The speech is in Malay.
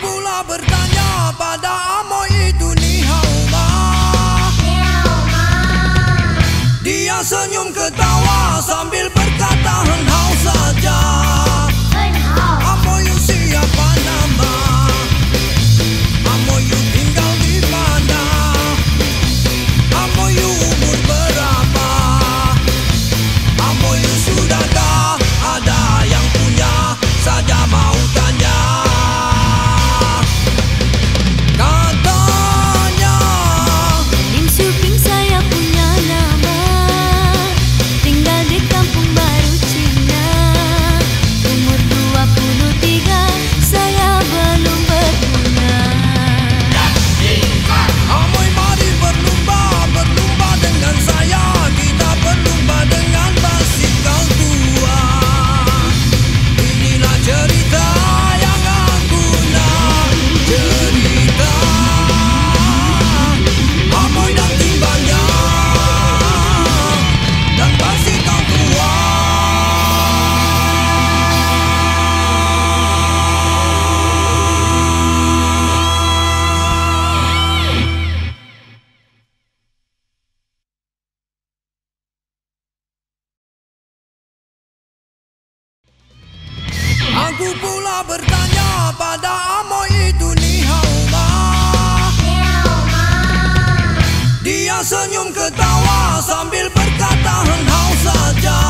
pula bertanya pada amoy itu ni hau ma. Dia senyum ketawa sambil berkata hau saja. Aku pula bertanya pada amoy itu ni hau ma. Dia senyum ketawa sambil berkata hengau saja.